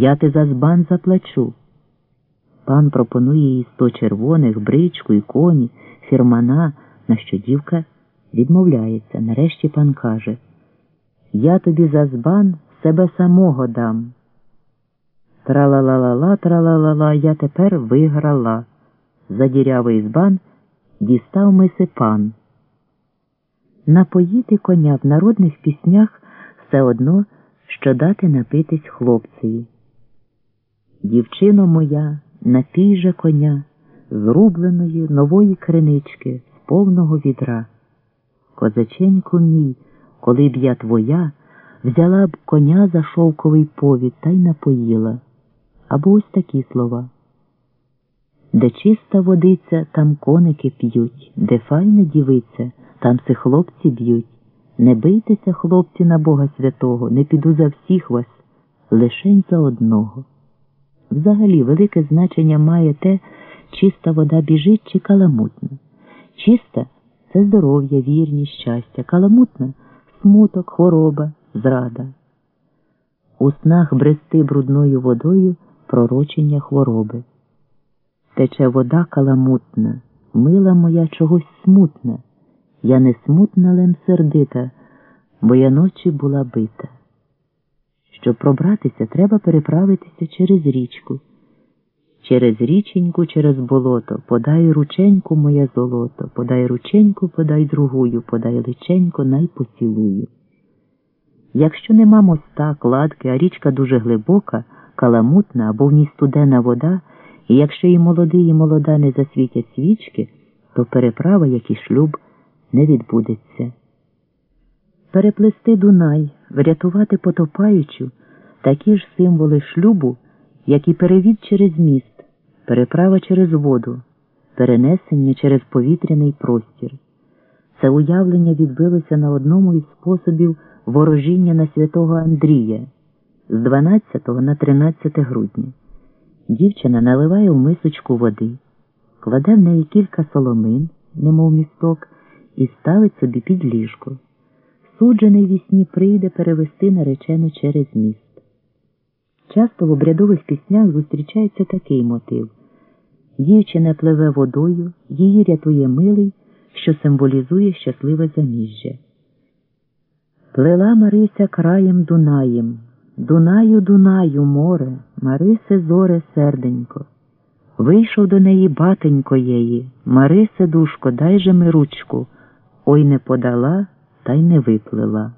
Я ти за збан заплачу. Пан пропонує їй сто червоних, бричку і коні, фірмана, на що дівка відмовляється. Нарешті пан каже Я тобі за збан себе самого дам. Тра-ла-ла-ла-ла, тра-ла-ла-ла, я тепер виграла. За дірявий збан дістав миси пан. Напоїти коня в народних піснях все одно, що дати напитись хлопцеві. Дівчино моя, напій же коня, зрубленої нової кринички з повного відра. Козаченьку мій, коли б я твоя, взяла б коня за шовковий повід та й напоїла. Або ось такі слова. Де чиста водиця, там коники п'ють, де файна дівиця, там се хлопці б'ють. Не бийтеся, хлопці, на Бога святого, не піду за всіх вас, лишень за одного. Взагалі, велике значення має те, чиста вода біжить чи каламутна. Чиста це здоров'я, вірність, щастя, каламутна смуток, хвороба, зрада. У снах брести брудною водою пророчення хвороби. Тече вода каламутна, мила моя чогось смутна. Я не смутна, лем сердита, бо я ночі була бита. Щоб пробратися, треба переправитися через річку. Через річеньку, через болото, подай рученьку моє золото, подай рученьку, подай другую, подай личенько, най поцілую. Якщо нема моста, кладки, а річка дуже глибока, каламутна або в ній студена вода, і якщо і молодий, і молода не засвітять свічки, то переправа, як і шлюб, не відбудеться. Переплести Дунай, врятувати потопаючу такі ж символи шлюбу, як і перевід через міст, переправа через воду, перенесення через повітряний простір. Це уявлення відбилося на одному із способів ворожіння на святого Андрія з 12 на 13 грудня. Дівчина наливає в мисочку води, кладе в неї кілька соломин, немов місток, і ставить собі під ліжко. Суджений вісні прийде перевести наречену через міст. Часто в обрядових піснях зустрічається такий мотив дівчина пливе водою, її рятує милий, що символізує щасливе заміжжя. Плела Марися краєм Дунаєм, Дунаю, Дунаю, море, Марисе зоре серденько. Вийшов до неї батенько її, Марисе, душко, дай же ми ручку, ой не подала та й не виплила.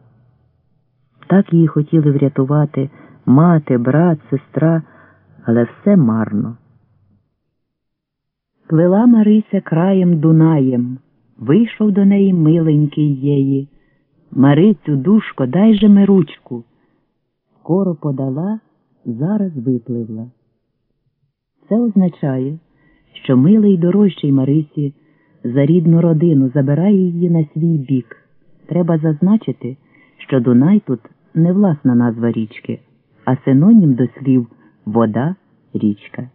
Так її хотіли врятувати мати, брат, сестра, але все марно. Плила Марися краєм Дунаєм, вийшов до неї миленький її. Марицю, душко, дай же ми ручку. Скоро подала, зараз випливла. Це означає, що милий дорожчий Марисі за рідну родину забирає її на свій бік. Треба зазначити, що Дунай тут не власна назва річки, а синонім до слів вода, річка.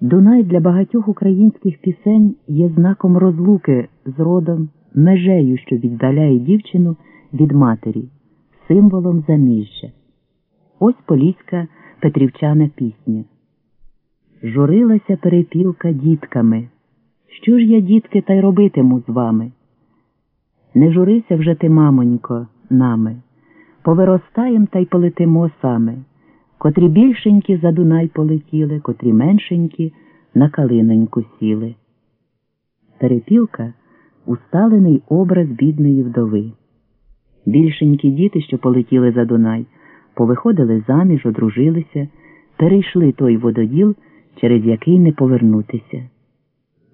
Дунай для багатьох українських пісень є знаком розлуки з родом, межею, що віддаляє дівчину від матері, символом заміжжя. Ось поліська петрівчана пісня. Журилася перепілка дітками. Що ж я, дітки, та й робитиму з вами? Не журися вже ти, мамонько, нами, повиростаєм та й полетимо саме, котрі більшенькі за Дунай полетіли, котрі меншенькі на калиноньку сіли. Перепілка усталений образ бідної вдови. Більшенькі діти, що полетіли за Дунай, повиходили заміж, одружилися, перейшли той вододіл, через який не повернутися.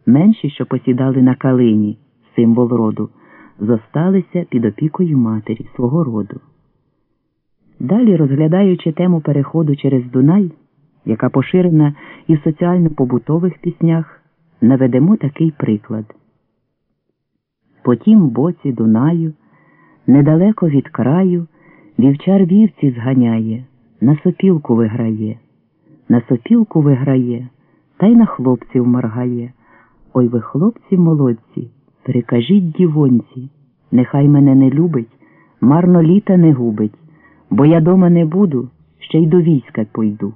Менші, що посідали на калині, символ роду, зосталися під опікою матері свого роду. Далі, розглядаючи тему переходу через Дунай, яка поширена і в соціально-побутових піснях, наведемо такий приклад. По тім боці Дунаю, недалеко від краю, вівчар вівці зганяє, на сопілку виграє, на сопілку виграє, та й на хлопців моргає. Ой ви, хлопці молодці, перекажіть дівонці, нехай мене не любить, марно літа не губить, бо я дома не буду, ще й до війська пойду.